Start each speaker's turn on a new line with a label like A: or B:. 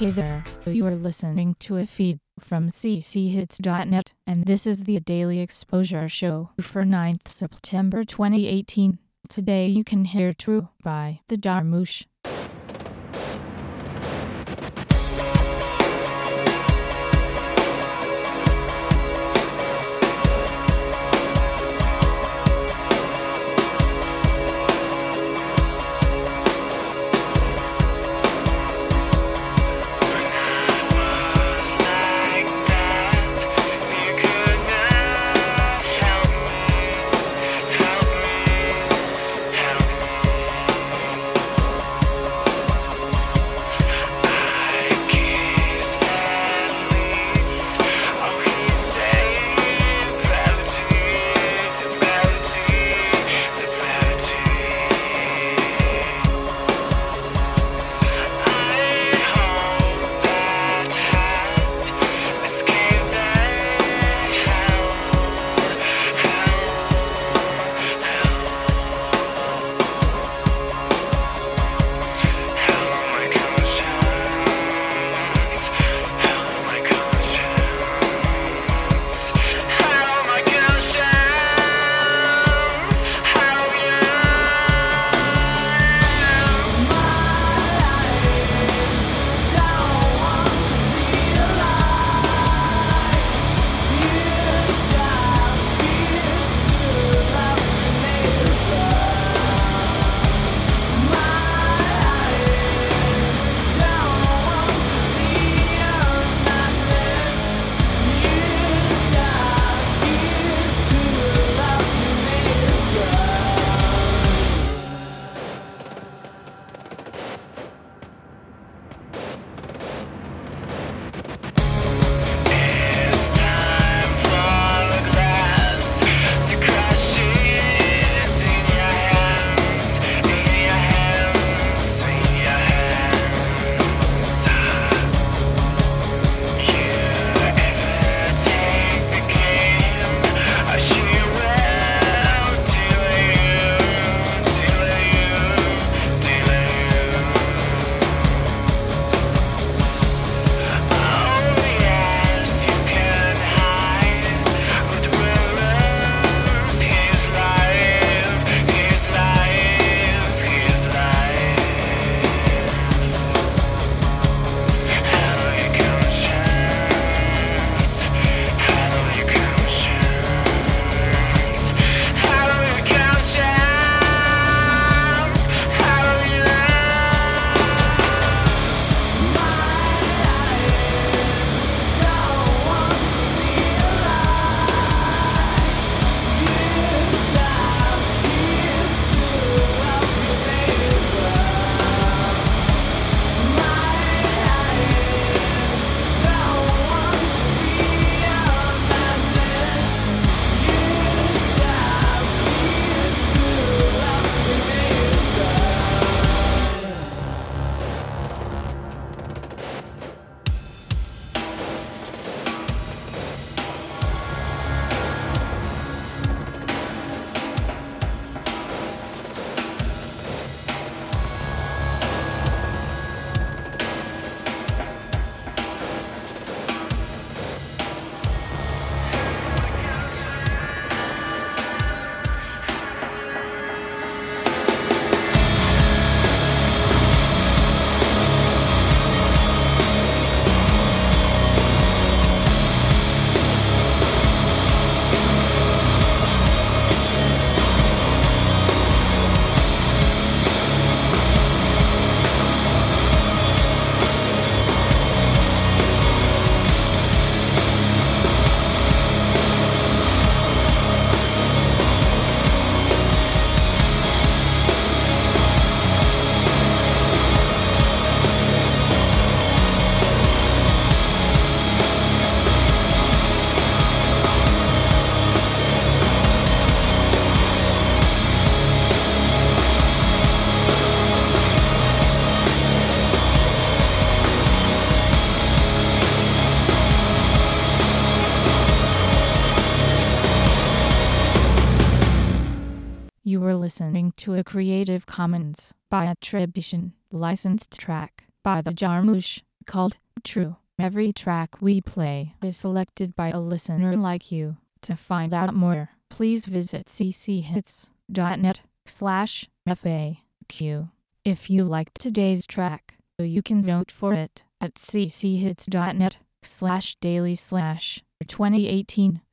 A: Hey there, you are listening to a feed from cchits.net, and this is the Daily Exposure Show for 9th September 2018. Today you can hear True by the Jarmusch. You were listening to a Creative Commons by attribution, licensed track by the Jarmusch.
B: called True. Every track we play is selected by a listener like you. To find out more, please visit cchits.net slash FAQ. If you liked today's track, you can vote for it at cchits.net slash daily slash 2018